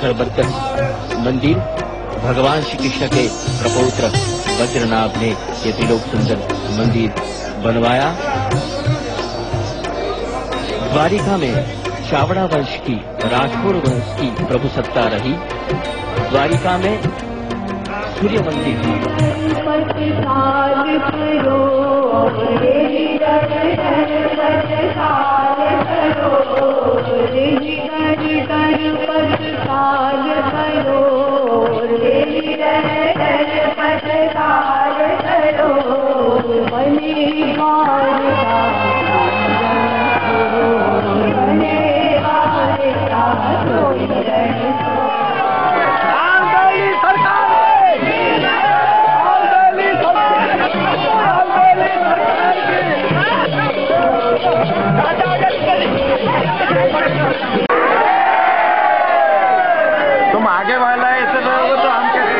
शिखर बत्तीस मंदिर, भगवान श्री कृष्ण के प्रपौत्र, वज्रनाभ ने ये त्रिलोक सुंदर मंदिर बनवाया। द्वारिका में चावड़ा वंश की राठौर वंश की प्रभु सत्ता रही। द्वारिका में सूर्य मंदिर थी आगे वाला ऐसे रहोगे तो हम कैसे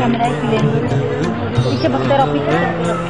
Camera, silence. Hindi siya bakterapita.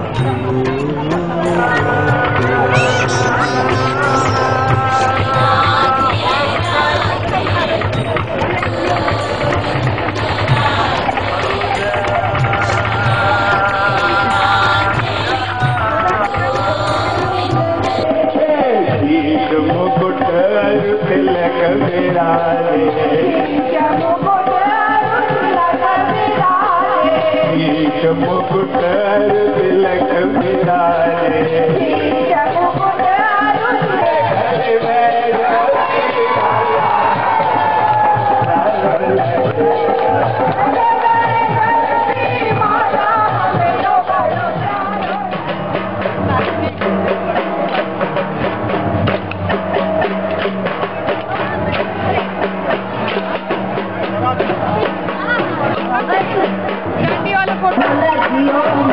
शीश मुकुट अरु तिलक विराजे Your